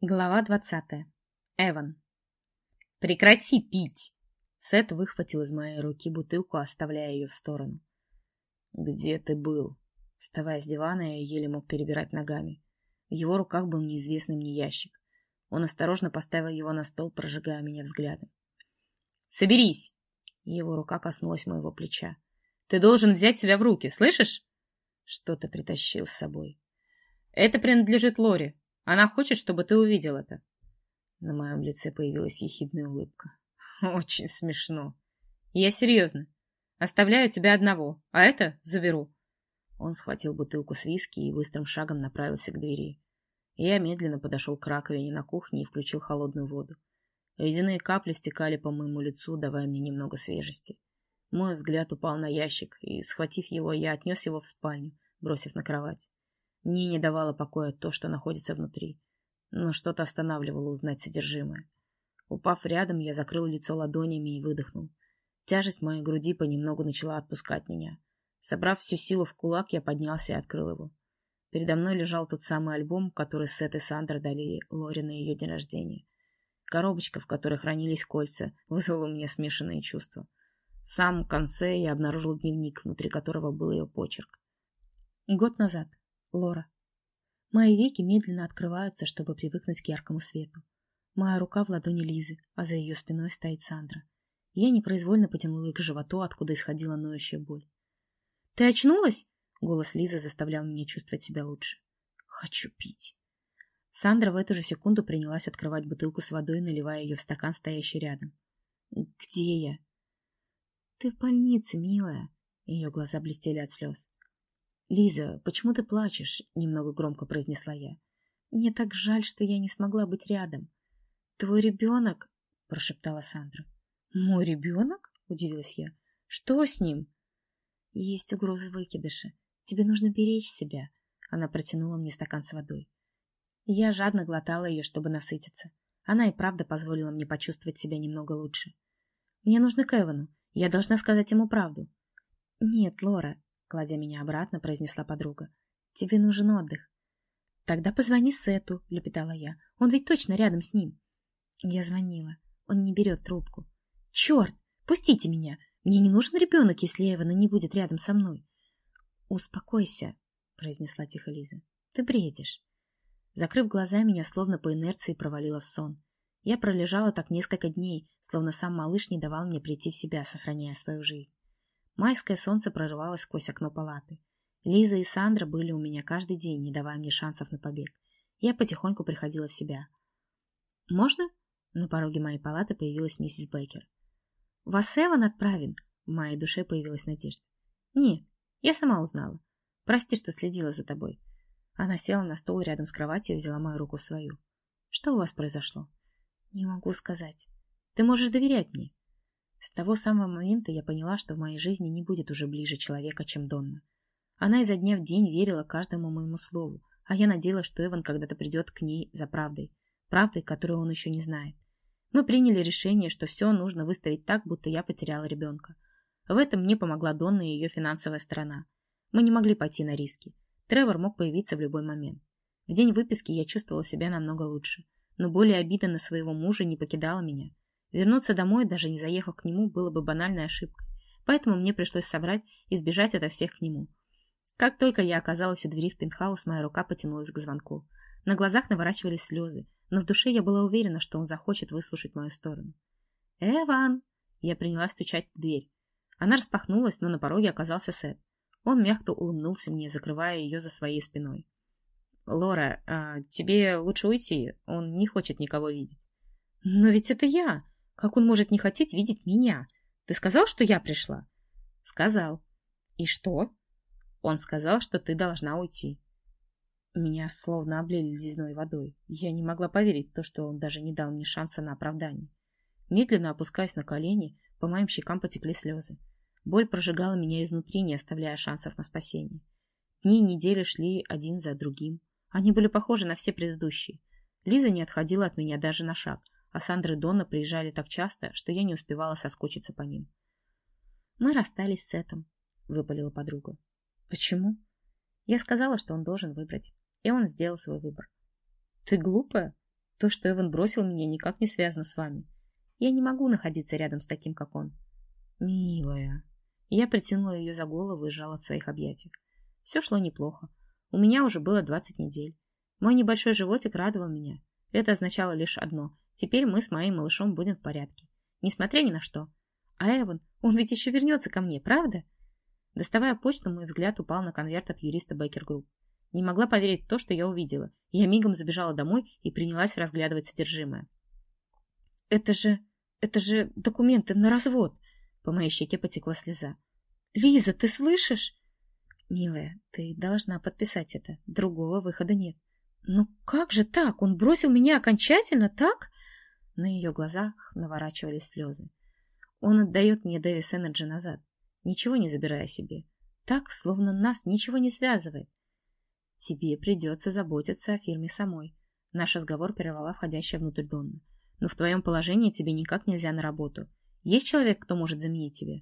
Глава двадцатая. Эван. «Прекрати пить!» Сет выхватил из моей руки бутылку, оставляя ее в сторону. «Где ты был?» Вставая с дивана, я еле мог перебирать ногами. В его руках был неизвестный мне ящик. Он осторожно поставил его на стол, прожигая меня взглядом. «Соберись!» Его рука коснулась моего плеча. «Ты должен взять себя в руки, слышишь?» Что-то притащил с собой. «Это принадлежит Лоре. Она хочет, чтобы ты увидел это. На моем лице появилась ехидная улыбка. Очень смешно. Я серьезно. Оставляю тебя одного, а это заберу. Он схватил бутылку с виски и быстрым шагом направился к двери. Я медленно подошел к раковине на кухне и включил холодную воду. Ледяные капли стекали по моему лицу, давая мне немного свежести. Мой взгляд упал на ящик, и, схватив его, я отнес его в спальню, бросив на кровать. Мне не давало покоя то, что находится внутри, но что-то останавливало узнать содержимое. Упав рядом, я закрыл лицо ладонями и выдохнул. Тяжесть моей груди понемногу начала отпускать меня. Собрав всю силу в кулак, я поднялся и открыл его. Передо мной лежал тот самый альбом, который Сет и Сандра дали Лоре на ее день рождения. Коробочка, в которой хранились кольца, вызвала у меня смешанные чувства. В самом конце я обнаружил дневник, внутри которого был ее почерк. Год назад. Лора. Мои веки медленно открываются, чтобы привыкнуть к яркому свету. Моя рука в ладони Лизы, а за ее спиной стоит Сандра. Я непроизвольно потянула к животу, откуда исходила ноющая боль. — Ты очнулась? — голос Лизы заставлял меня чувствовать себя лучше. — Хочу пить. Сандра в эту же секунду принялась открывать бутылку с водой, наливая ее в стакан, стоящий рядом. — Где я? — Ты в больнице, милая. Ее глаза блестели от слез. «Лиза, почему ты плачешь?» — немного громко произнесла я. «Мне так жаль, что я не смогла быть рядом». «Твой ребенок?» — прошептала Сандра. «Мой ребенок?» — удивилась я. «Что с ним?» «Есть угроза выкидыша. Тебе нужно беречь себя». Она протянула мне стакан с водой. Я жадно глотала ее, чтобы насытиться. Она и правда позволила мне почувствовать себя немного лучше. «Мне нужно к Эвану. Я должна сказать ему правду». «Нет, Лора, Кладя меня обратно, произнесла подруга. Тебе нужен отдых. Тогда позвони Сету, лепетала я. Он ведь точно рядом с ним. Я звонила. Он не берет трубку. Черт! Пустите меня! Мне не нужен ребенок, если Эвана не будет рядом со мной. Успокойся, произнесла тихо Лиза. Ты бредишь. Закрыв глаза, меня словно по инерции провалило в сон. Я пролежала так несколько дней, словно сам малыш не давал мне прийти в себя, сохраняя свою жизнь. Майское солнце прорывалось сквозь окно палаты. Лиза и Сандра были у меня каждый день, не давая мне шансов на побег. Я потихоньку приходила в себя. «Можно?» На пороге моей палаты появилась миссис Бейкер. «Вас Эван отправен?» В моей душе появилась надежда. «Нет, я сама узнала. Прости, что следила за тобой». Она села на стол рядом с кроватью и взяла мою руку в свою. «Что у вас произошло?» «Не могу сказать. Ты можешь доверять мне. С того самого момента я поняла, что в моей жизни не будет уже ближе человека, чем Донна. Она изо дня в день верила каждому моему слову, а я надеялась, что Эван когда-то придет к ней за правдой, правдой, которую он еще не знает. Мы приняли решение, что все нужно выставить так, будто я потеряла ребенка. В этом мне помогла Донна и ее финансовая сторона. Мы не могли пойти на риски. Тревор мог появиться в любой момент. В день выписки я чувствовала себя намного лучше, но более обида на своего мужа не покидала меня. Вернуться домой, даже не заехав к нему, было бы банальной ошибкой, поэтому мне пришлось собрать и сбежать ото всех к нему. Как только я оказалась у двери в пентхаус, моя рука потянулась к звонку. На глазах наворачивались слезы, но в душе я была уверена, что он захочет выслушать мою сторону. «Эван!» Я принялась стучать в дверь. Она распахнулась, но на пороге оказался Сет. Он мягко улыбнулся мне, закрывая ее за своей спиной. «Лора, а тебе лучше уйти, он не хочет никого видеть». «Но ведь это я!» Как он может не хотеть видеть меня? Ты сказал, что я пришла? Сказал. И что? Он сказал, что ты должна уйти. Меня словно облили ледяной водой. Я не могла поверить в то, что он даже не дал мне шанса на оправдание. Медленно опускаясь на колени, по моим щекам потекли слезы. Боль прожигала меня изнутри, не оставляя шансов на спасение. Дни и недели шли один за другим. Они были похожи на все предыдущие. Лиза не отходила от меня даже на шаг — а Сандра и Донна приезжали так часто, что я не успевала соскучиться по ним. «Мы расстались с Сетом», — выпалила подруга. «Почему?» Я сказала, что он должен выбрать, и он сделал свой выбор. «Ты глупая? То, что Эван бросил меня, никак не связано с вами. Я не могу находиться рядом с таким, как он. Милая. Я притянула ее за голову и сжала в своих объятиях. Все шло неплохо. У меня уже было двадцать недель. Мой небольшой животик радовал меня. Это означало лишь одно. Теперь мы с моим малышом будем в порядке. Несмотря ни на что. А Эван, он ведь еще вернется ко мне, правда? Доставая почту, мой взгляд упал на конверт от юриста Baker Group. Не могла поверить в то, что я увидела. Я мигом забежала домой и принялась разглядывать содержимое. «Это же... это же документы на развод!» По моей щеке потекла слеза. «Лиза, ты слышишь?» «Милая, ты должна подписать это. Другого выхода нет». «Ну как же так? Он бросил меня окончательно, так?» На ее глазах наворачивались слезы. «Он отдает мне Davis Energy назад, ничего не забирая себе. Так, словно нас ничего не связывает. Тебе придется заботиться о фирме самой. Наш разговор прервала входящая внутрь Донна. Но в твоем положении тебе никак нельзя на работу. Есть человек, кто может заменить тебя?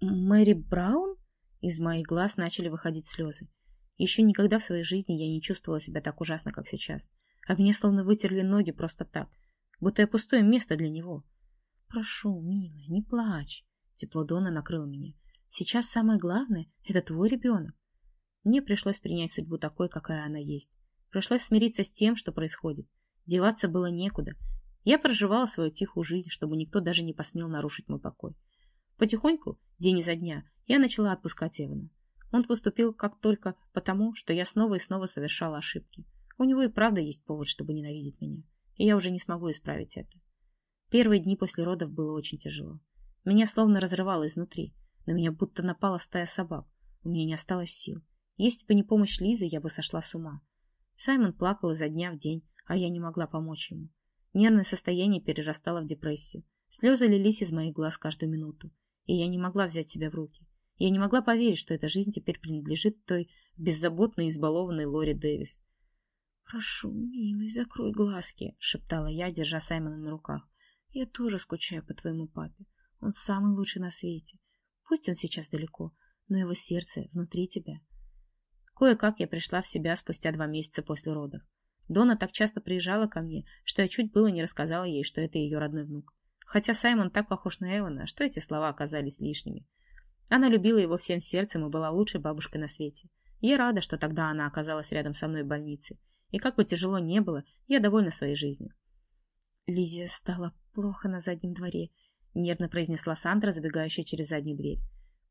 Мэри Браун? Из моих глаз начали выходить слезы. Еще никогда в своей жизни я не чувствовала себя так ужасно, как сейчас. А мне словно вытерли ноги просто так, будто я пустое место для него. Прошу, милая, не плачь. Тепло Дона накрыло меня. Сейчас самое главное — это твой ребенок. Мне пришлось принять судьбу такой, какая она есть. Пришлось смириться с тем, что происходит. Деваться было некуда. Я проживала свою тихую жизнь, чтобы никто даже не посмел нарушить мой покой. Потихоньку, день изо дня, я начала отпускать Эвана. Он поступил как только потому, что я снова и снова совершала ошибки. У него и правда есть повод, чтобы ненавидеть меня. И я уже не смогу исправить это. Первые дни после родов было очень тяжело. Меня словно разрывало изнутри. На меня будто напала стая собак. У меня не осталось сил. Если бы не помощь Лизы, я бы сошла с ума. Саймон плакал изо дня в день, а я не могла помочь ему. Нервное состояние перерастало в депрессию. Слезы лились из моих глаз каждую минуту, и я не могла взять себя в руки. Я не могла поверить, что эта жизнь теперь принадлежит той беззаботной избалованной Лори Дэвис. «Прошу, милый, закрой глазки», — шептала я, держа Саймона на руках. «Я тоже скучаю по твоему папе. Он самый лучший на свете. Пусть он сейчас далеко, но его сердце внутри тебя». Кое-как я пришла в себя спустя два месяца после родов. Дона так часто приезжала ко мне, что я чуть было не рассказала ей, что это ее родной внук. Хотя Саймон так похож на Эвана, что эти слова оказались лишними. Она любила его всем сердцем и была лучшей бабушкой на свете. Я рада, что тогда она оказалась рядом со мной в больнице. И как бы тяжело не было, я довольна своей жизнью. Лизе стало плохо на заднем дворе, нервно произнесла Сандра, забегающая через заднюю дверь.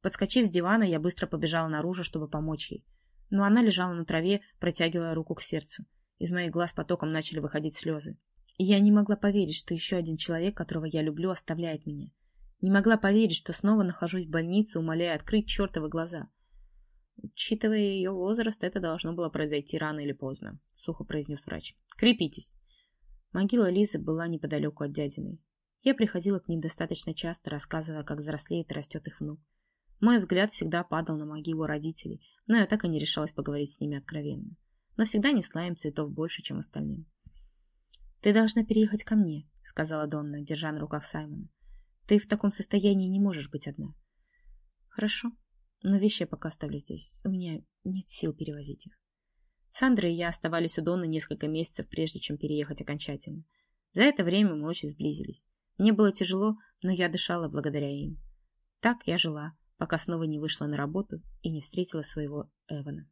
Подскочив с дивана, я быстро побежала наружу, чтобы помочь ей но она лежала на траве, протягивая руку к сердцу. Из моих глаз потоком начали выходить слезы. Я не могла поверить, что еще один человек, которого я люблю, оставляет меня. Не могла поверить, что снова нахожусь в больнице, умоляя открыть чертовы глаза. Учитывая ее возраст, это должно было произойти рано или поздно, — сухо произнес врач. Крепитесь. Могила Лизы была неподалеку от дядиной. Я приходила к ним достаточно часто, рассказывая, как взрослеет и растет их внук. Мой взгляд всегда падал на могилу родителей, но я так и не решалась поговорить с ними откровенно. Но всегда несла им цветов больше, чем остальным. «Ты должна переехать ко мне», — сказала Донна, держа на руках Саймона. «Ты в таком состоянии не можешь быть одна». «Хорошо, но вещи я пока оставлю здесь. У меня нет сил перевозить их». Сандра и я оставались у Донны несколько месяцев, прежде чем переехать окончательно. За это время мы очень сблизились. Мне было тяжело, но я дышала благодаря им. Так я жила, пока снова не вышла на работу и не встретила своего Эвана.